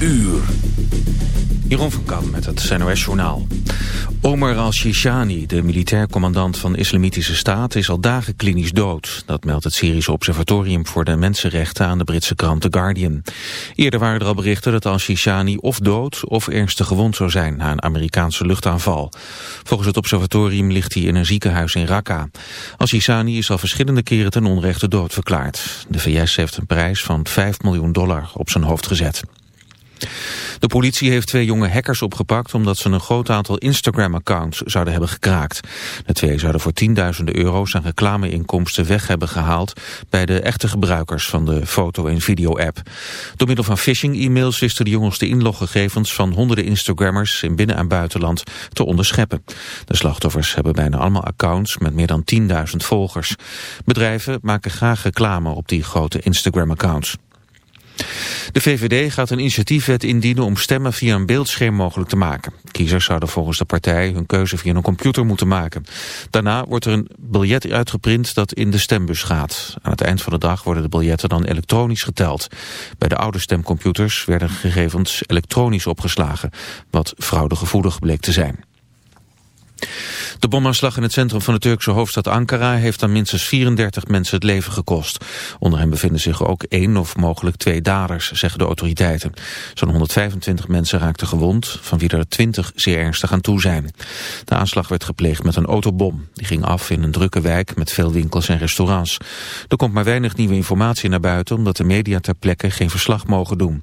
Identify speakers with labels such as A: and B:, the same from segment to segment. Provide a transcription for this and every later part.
A: uur. Jeroen van Kam met het NOS Journaal. Omar al-Shishani, de militair commandant van Islamitische Staat, is al dagen klinisch dood. Dat meldt het Syrische Observatorium voor de Mensenrechten aan de Britse krant The Guardian. Eerder waren er al berichten dat al-Shishani of dood of ernstig gewond zou zijn na een Amerikaanse luchtaanval. Volgens het observatorium ligt hij in een ziekenhuis in Raqqa. Al-Shishani is al verschillende keren ten onrechte dood verklaard. De VS heeft een prijs van 5 miljoen dollar op zijn hoofd gezet. De politie heeft twee jonge hackers opgepakt omdat ze een groot aantal Instagram-accounts zouden hebben gekraakt. De twee zouden voor tienduizenden euro's aan reclameinkomsten weg hebben gehaald bij de echte gebruikers van de foto- en video-app. Door middel van phishing-e-mails wisten de jongens de inloggegevens van honderden Instagrammers in binnen- en buitenland te onderscheppen. De slachtoffers hebben bijna allemaal accounts met meer dan 10.000 volgers. Bedrijven maken graag reclame op die grote Instagram-accounts. De VVD gaat een initiatiefwet indienen om stemmen via een beeldscherm mogelijk te maken. Kiezers zouden volgens de partij hun keuze via een computer moeten maken. Daarna wordt er een biljet uitgeprint dat in de stembus gaat. Aan het eind van de dag worden de biljetten dan elektronisch geteld. Bij de oude stemcomputers werden gegevens elektronisch opgeslagen, wat fraudegevoelig bleek te zijn. De bomaanslag in het centrum van de Turkse hoofdstad Ankara heeft aan minstens 34 mensen het leven gekost. Onder hen bevinden zich ook één of mogelijk twee daders, zeggen de autoriteiten. Zo'n 125 mensen raakten gewond, van wie er 20 zeer ernstig aan toe zijn. De aanslag werd gepleegd met een autobom. Die ging af in een drukke wijk met veel winkels en restaurants. Er komt maar weinig nieuwe informatie naar buiten, omdat de media ter plekke geen verslag mogen doen.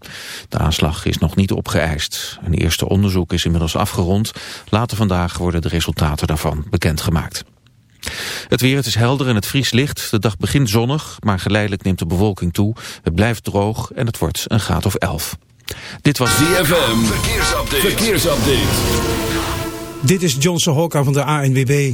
A: De aanslag is nog niet opgeëist. Een eerste onderzoek is inmiddels afgerond. Later vandaag worden de resultaten daarvan bekendgemaakt. Het weer, het is helder en het vries licht. De dag begint zonnig, maar geleidelijk neemt de bewolking toe. Het blijft droog en het wordt een graad of 11. Dit was
B: ZFM, verkeersupdate. verkeersupdate.
C: Dit is Johnson Hokka van de ANWB.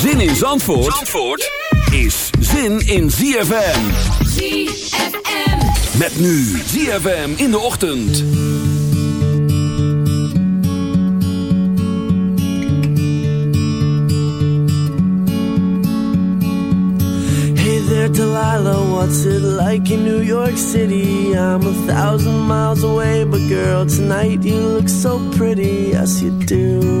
B: Zin in Zandvoort, Zandvoort is zin in ZFM.
D: ZFM.
B: Met nu ZFM in de ochtend.
E: Hey there, Delilah, what's it like in New York City? I'm a thousand miles away, but girl, tonight you look so pretty, yes you do.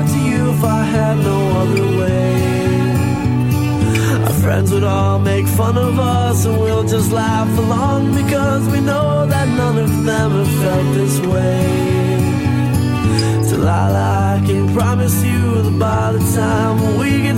E: if I had no other way. Our friends would all make fun of us and we'll just laugh along because we know that none of them have felt this way. Delilah, I can promise you that by the time we get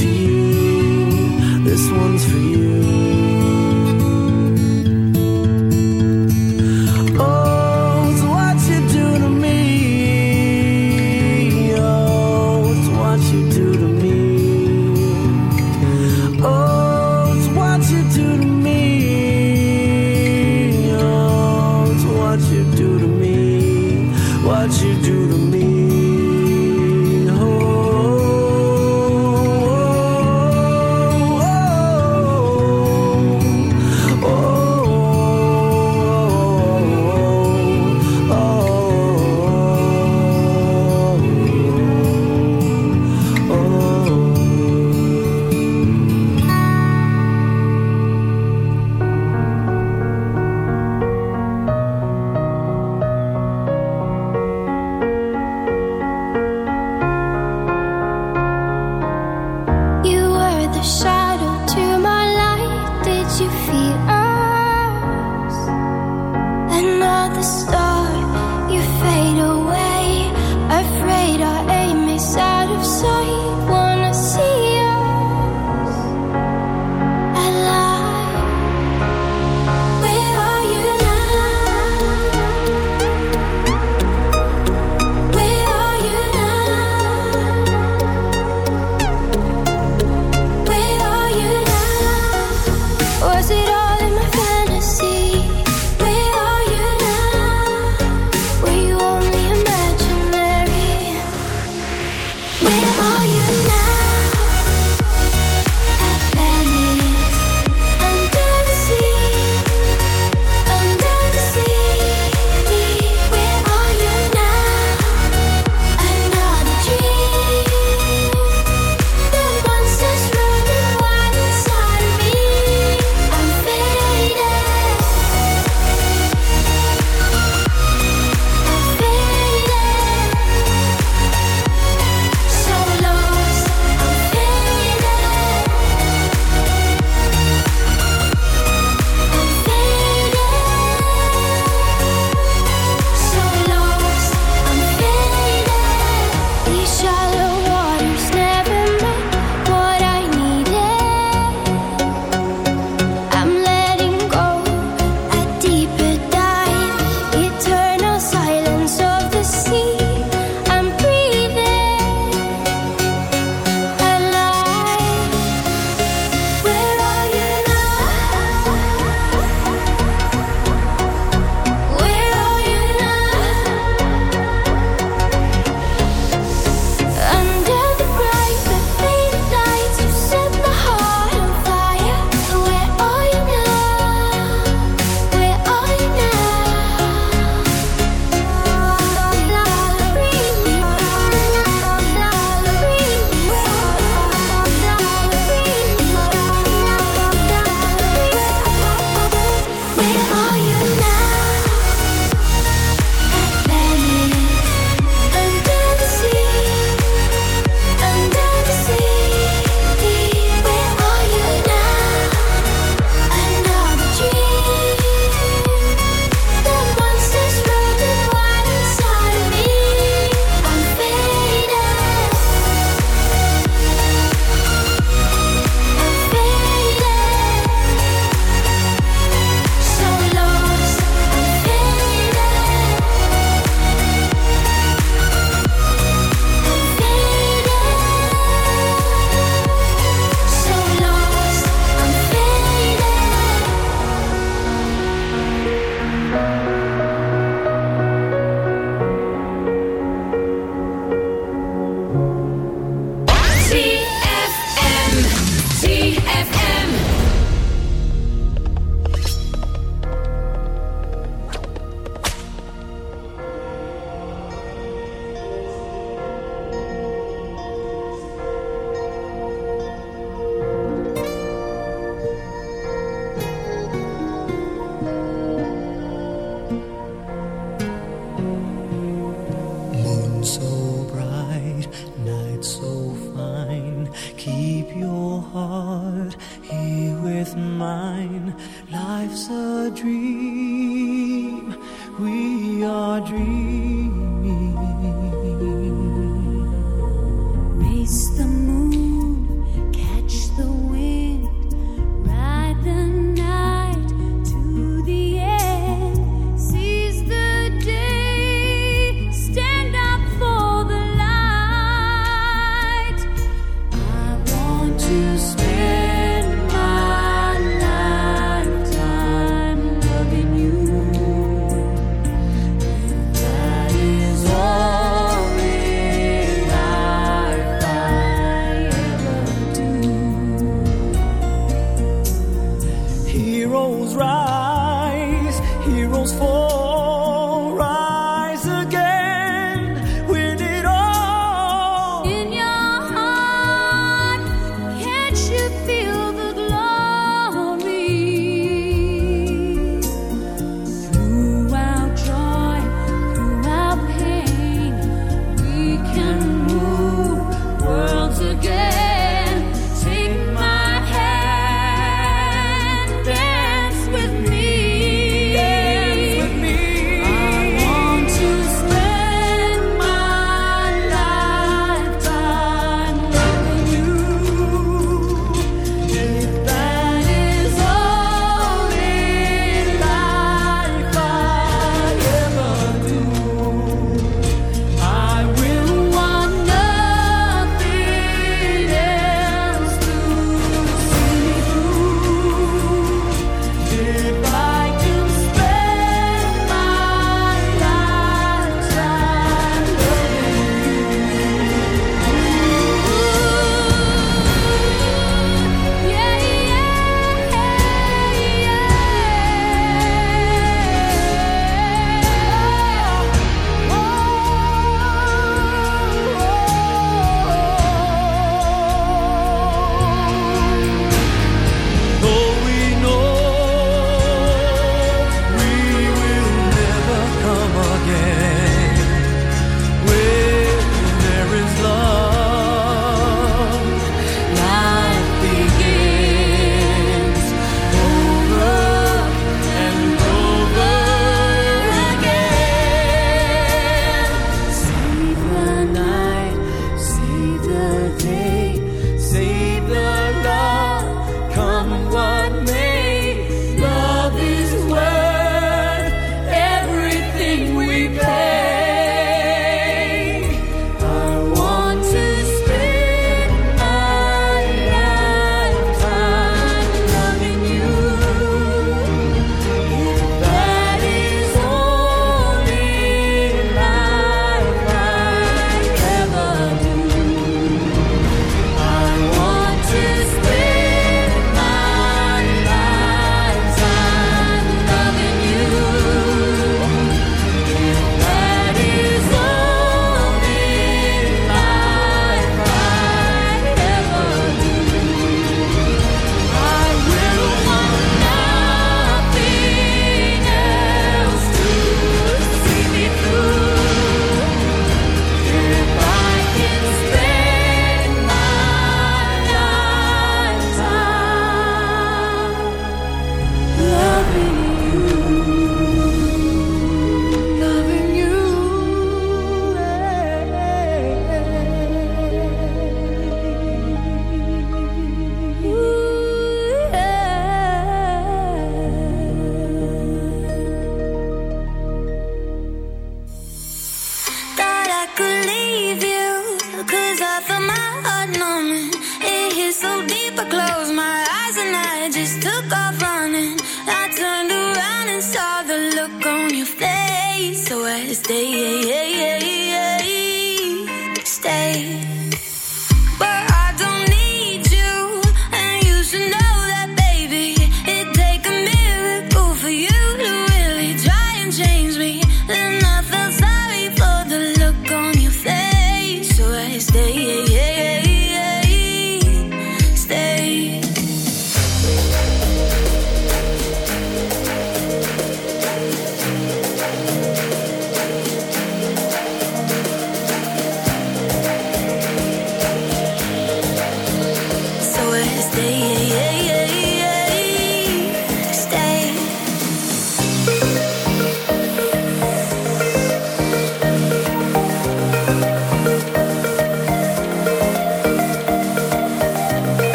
E: rules for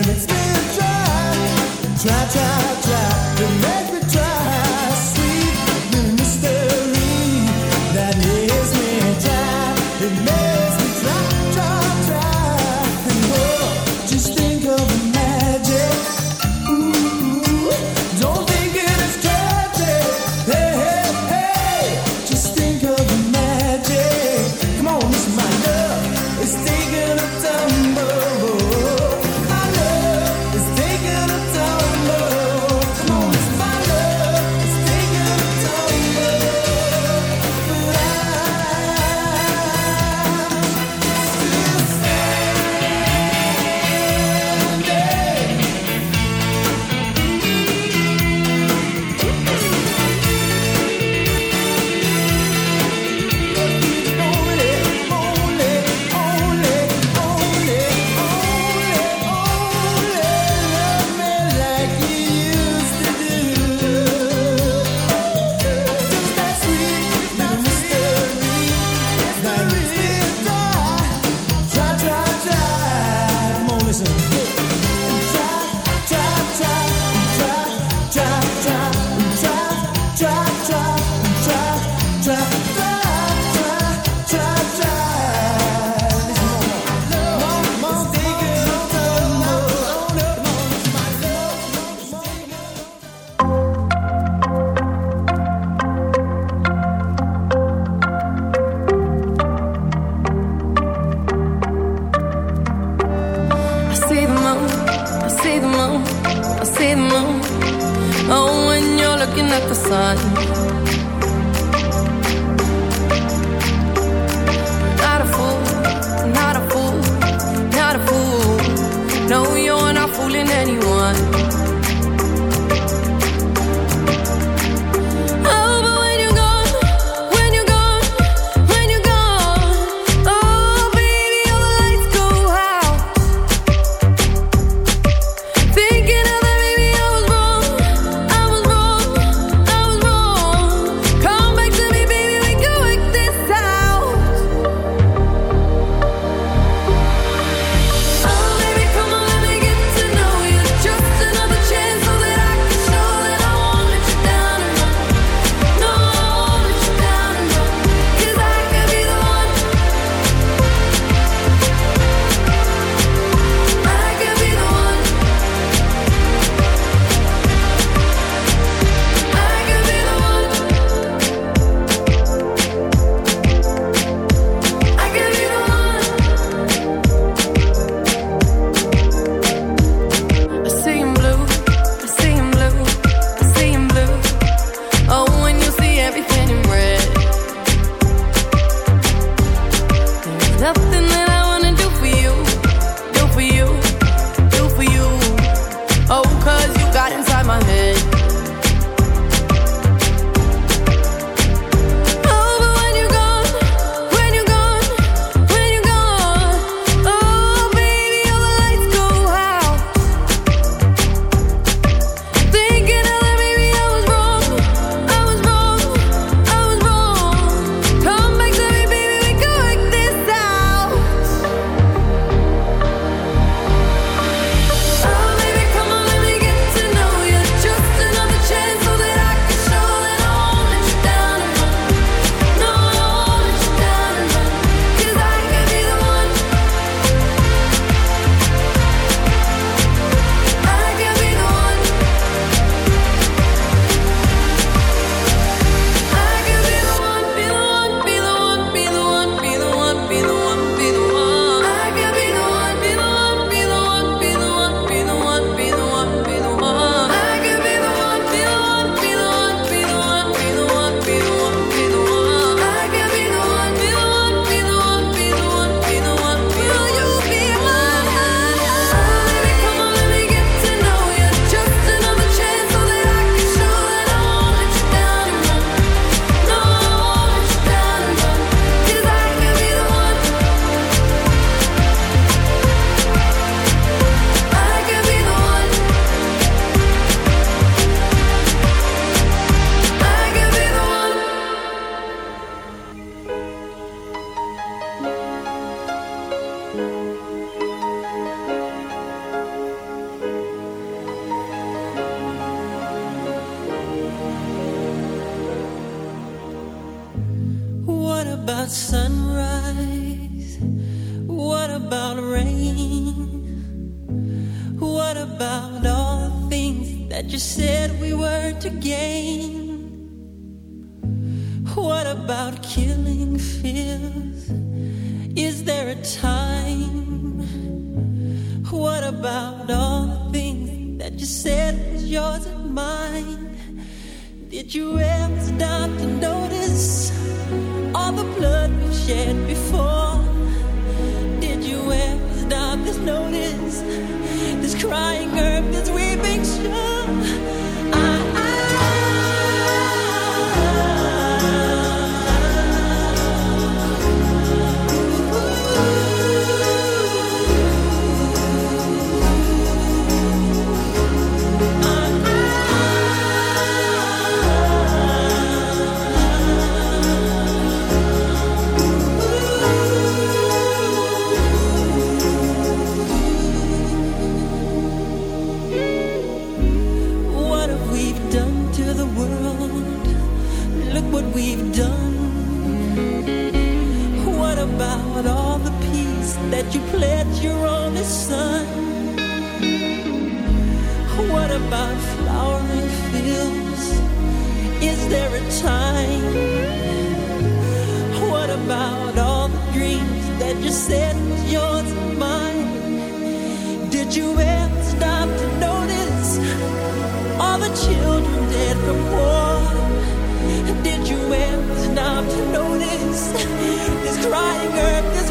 F: Where it's been dry, dry, dry. Shed before? Did you ever stop to notice this crying earth, this weeping son? What about flowering fields? Is there a time? What about all the dreams that you said was yours and mine? Did you ever stop to notice all the children dead from war? Did you ever stop to notice this crying earth, this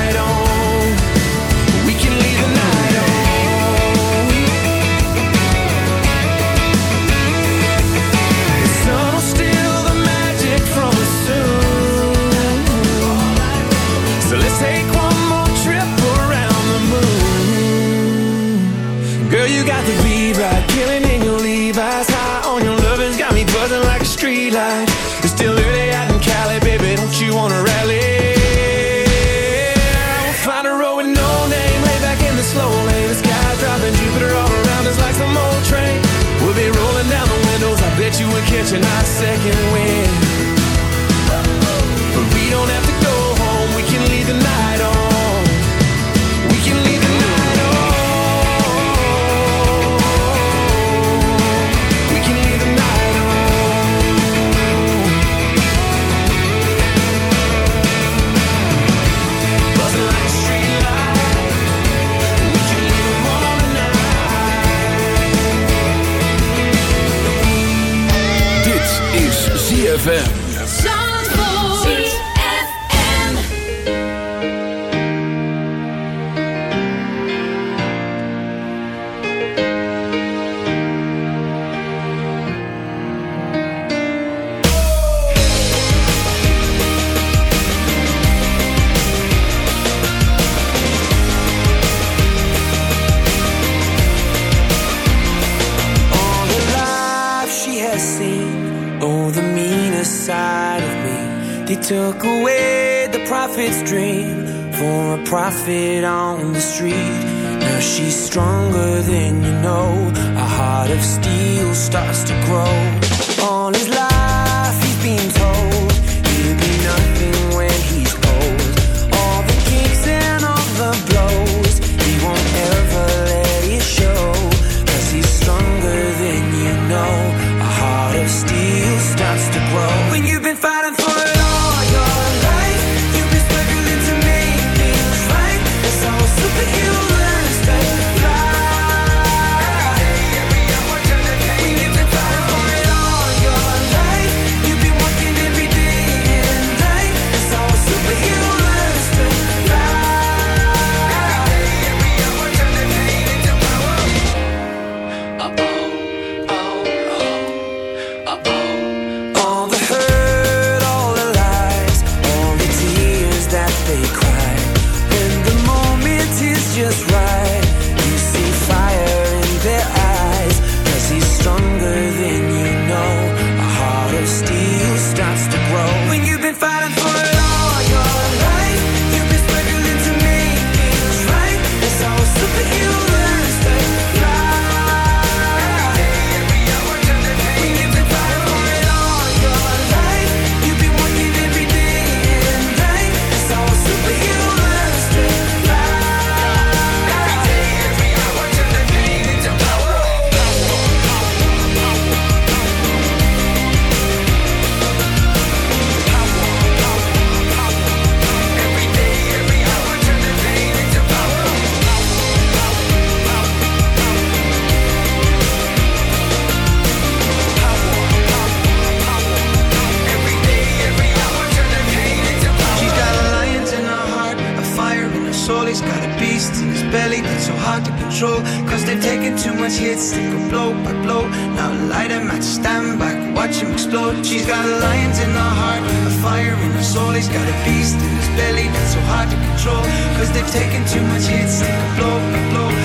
G: hits to blow by blow. Now light a match, stand back, watch him explode. She's got a lions in her heart, a fire in her soul. He's got a beast in his belly that's so hard to control. Cause they've taken too much hits to blow by blow.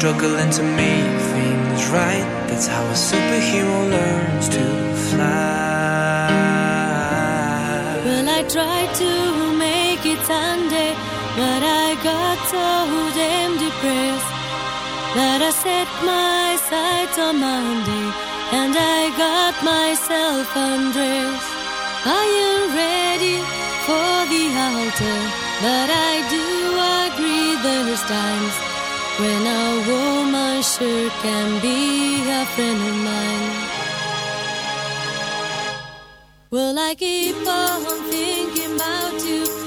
G: struggling to make things right. That's how a superhero learns to fly.
D: Well, I tried to make it Sunday, but I got so damn depressed that I set my sights on Monday and I got myself undressed. I am ready for the altar, but I do agree there's times. When a woman sure can be a friend of mine. Will I keep on thinking about you?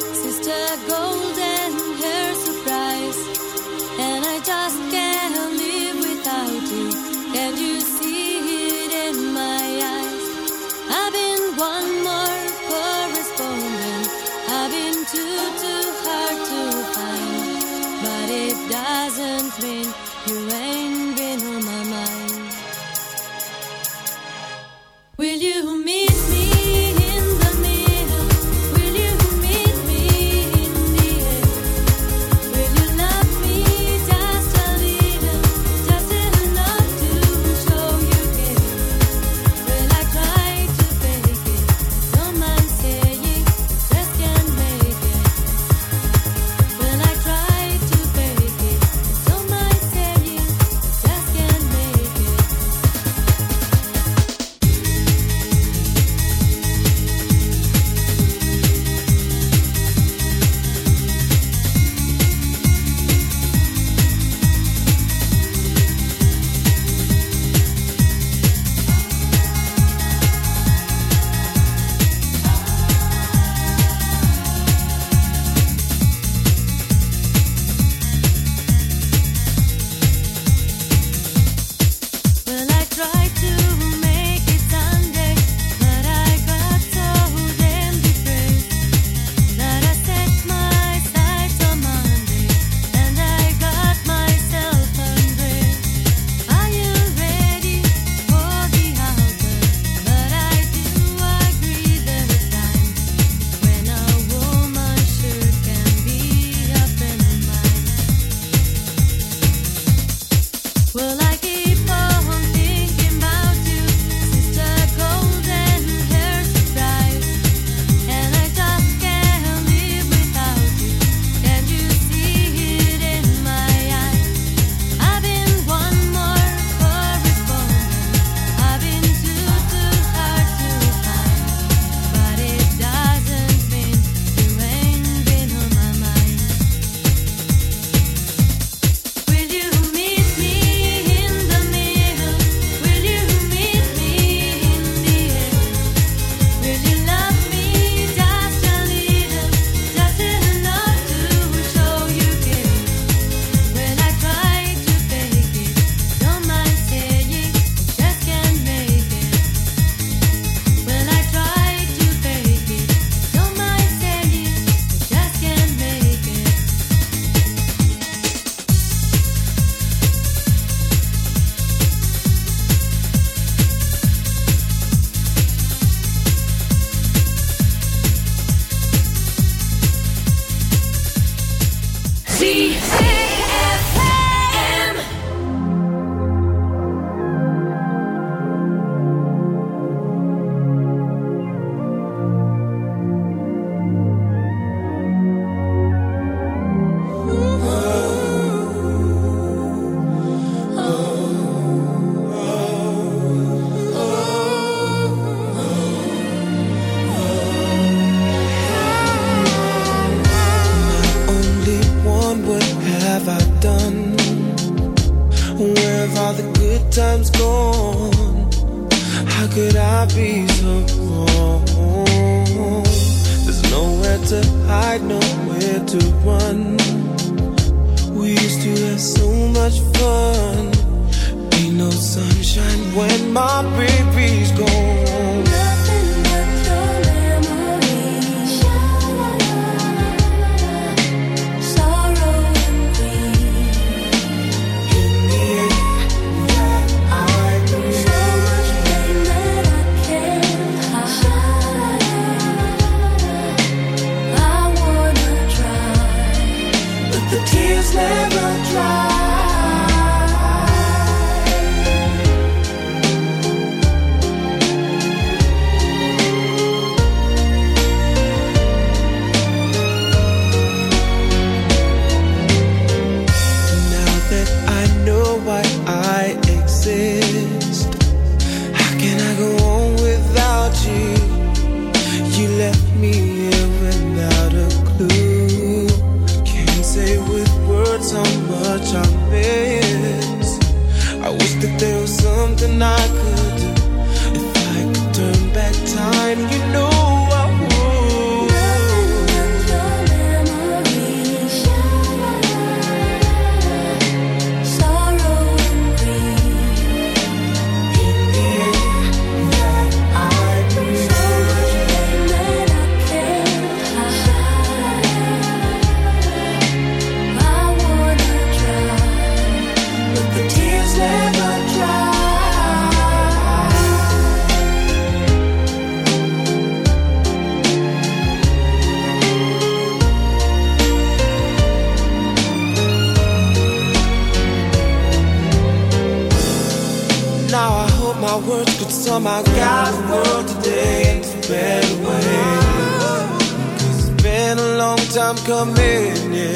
E: time coming, yeah.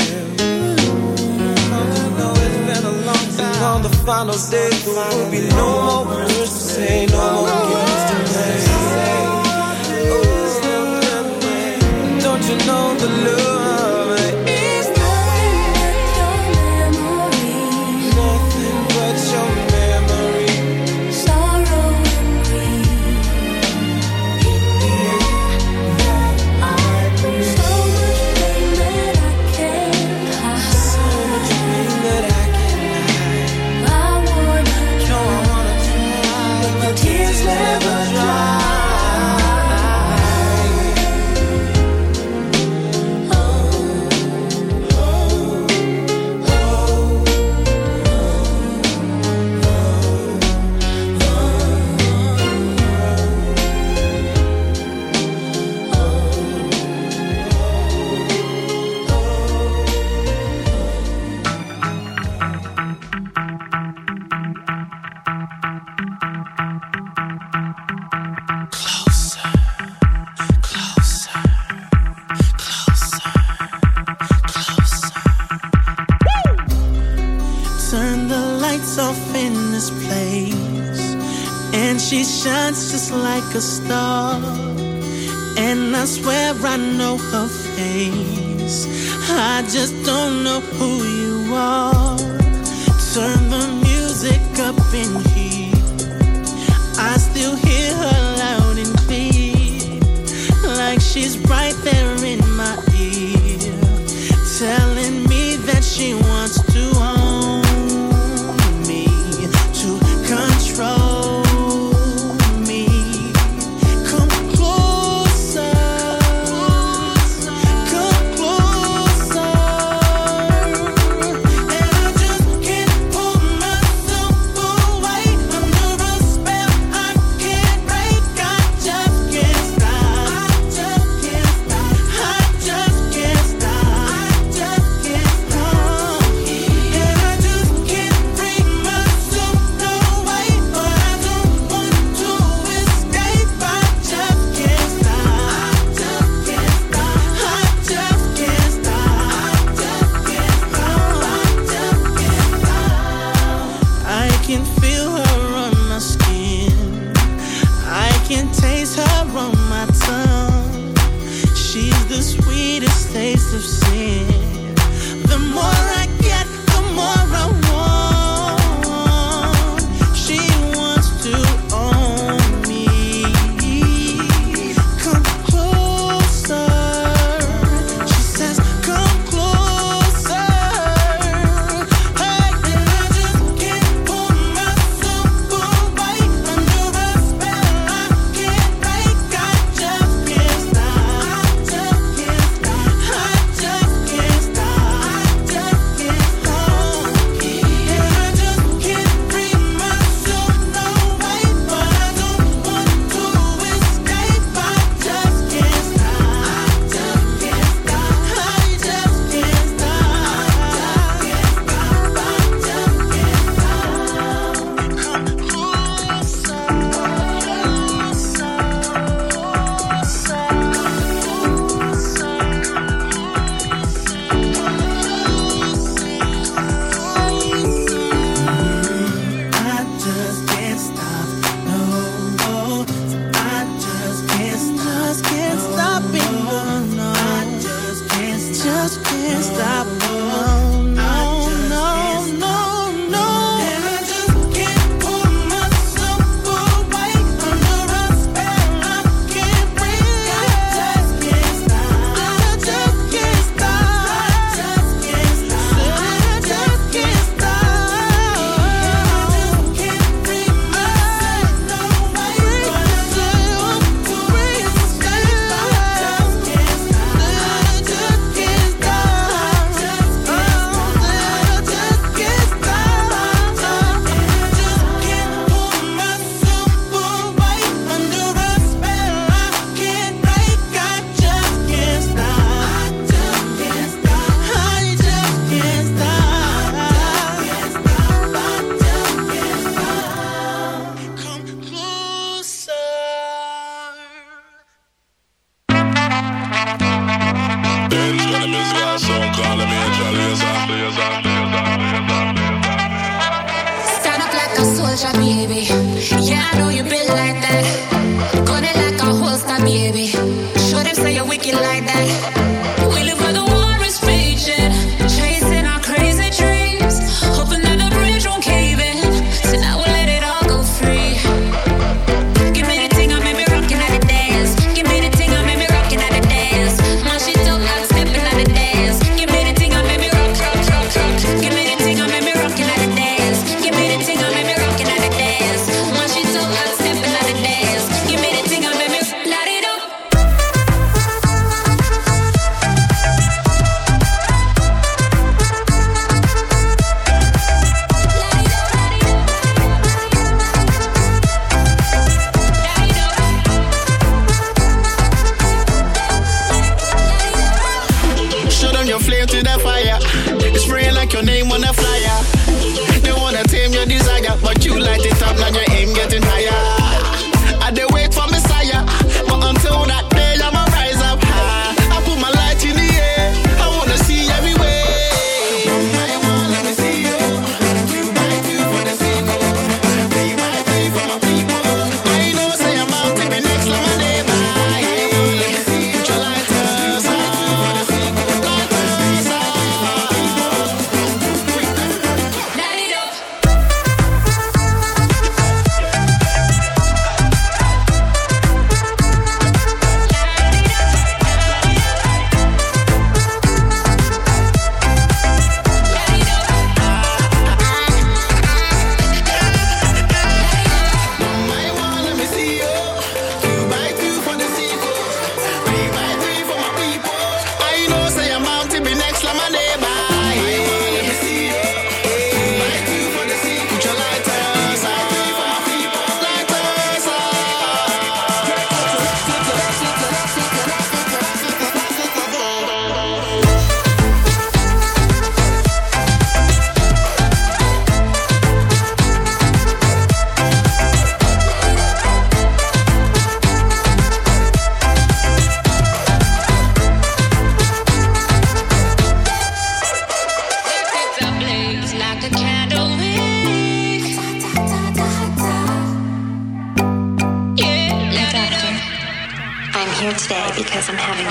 E: Oh, no, it's been a long time. on the final day, there will be no more words to say, no more games to play. Oh, don't you know the love? The
F: star.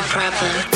H: problem.